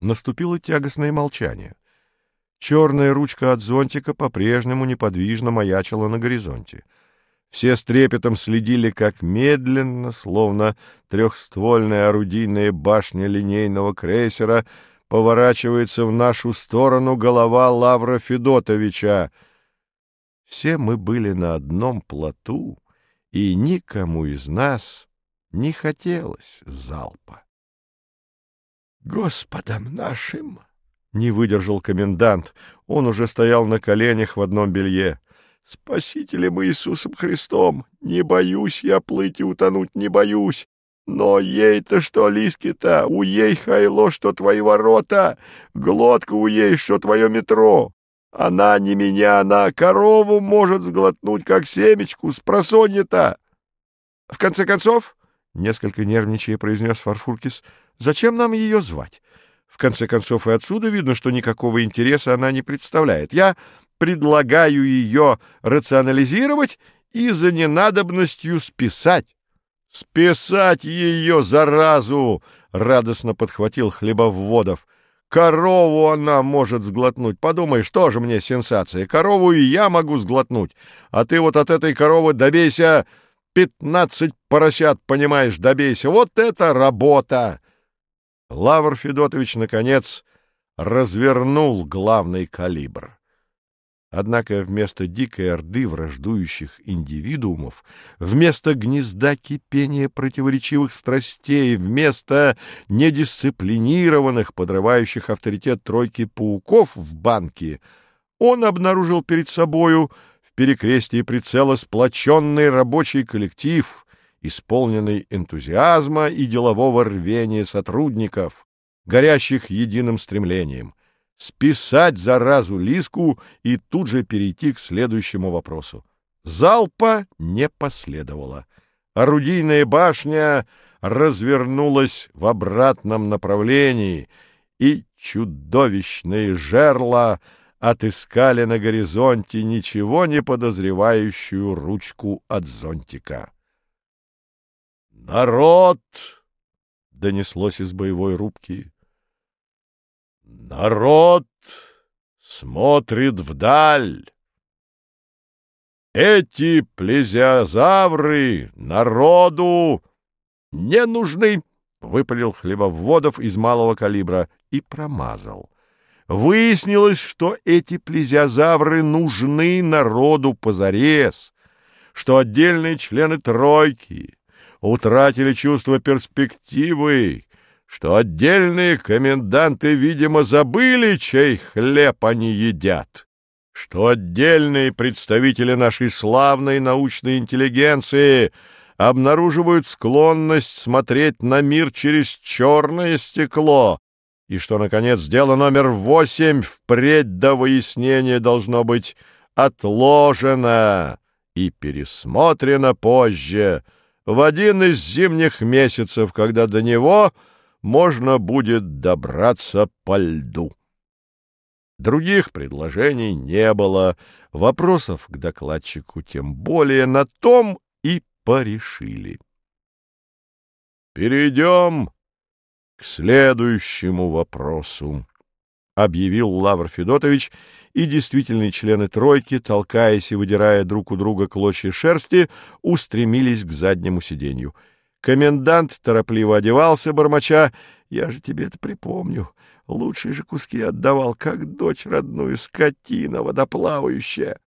Наступило тягостное молчание. Черная ручка от зонтика по-прежнему неподвижно маячила на горизонте. Все с трепетом следили, как медленно, словно трехствольная орудийная башня линейного крейсера, поворачивается в нашу сторону голова Лавра Федотовича. Все мы были на одном плоту, и никому из нас не хотелось залпа. «Господом нашим!» — не выдержал комендант. Он уже стоял на коленях в одном белье. «Спасителем Иисусом Христом! Не боюсь я плыть и утонуть, не боюсь! Но ей-то что, Лиски-то, у ей хайло, что твои ворота, глотка у ей, что твое метро. Она не меня, она корову может сглотнуть, как семечку, с просонья-то. В конце концов, — несколько нервничая произнес Фарфуркис, — зачем нам ее звать? В конце концов, и отсюда видно, что никакого интереса она не представляет. Я предлагаю ее рационализировать и за ненадобностью списать. — Списать ее, заразу! — радостно подхватил Хлебовводов. — Корову она может сглотнуть. Подумай, что же мне сенсация? Корову и я могу сглотнуть. А ты вот от этой коровы добейся пятнадцать поросят, понимаешь, добейся. Вот это работа! Лавр Федотович, наконец, развернул главный калибр. Однако вместо дикой орды враждующих индивидуумов, вместо гнезда кипения противоречивых страстей, вместо недисциплинированных, подрывающих авторитет тройки пауков в банке, он обнаружил перед собою перекрестии прицела сплоченный рабочий коллектив, исполненный энтузиазма и делового рвения сотрудников, горящих единым стремлением — списать заразу Лиску и тут же перейти к следующему вопросу. Залпа не последовало. Орудийная башня развернулась в обратном направлении, и чудовищные жерла отыскали на горизонте ничего не подозревающую ручку от зонтика. «Народ!» — донеслось из боевой рубки. Народ смотрит вдаль. Эти плезиозавры народу не нужны, — выпалил хлебоводов из малого калибра и промазал. Выяснилось, что эти плезиозавры нужны народу позарез, что отдельные члены тройки утратили чувство перспективы, что отдельные коменданты, видимо, забыли, чей хлеб они едят, что отдельные представители нашей славной научной интеллигенции обнаруживают склонность смотреть на мир через черное стекло, и что, наконец, дело номер восемь впредь до выяснения должно быть отложено и пересмотрено позже, в один из зимних месяцев, когда до него — можно будет добраться по льду. Других предложений не было, вопросов к докладчику тем более на том и порешили. «Перейдем к следующему вопросу», — объявил Лавр Федотович, и действительные члены тройки, толкаясь и выдирая друг у друга клочья шерсти, устремились к заднему сиденью — Комендант торопливо одевался, бормоча. «Я же тебе это припомню. Лучшие же куски отдавал, как дочь родную, скотина водоплавающая».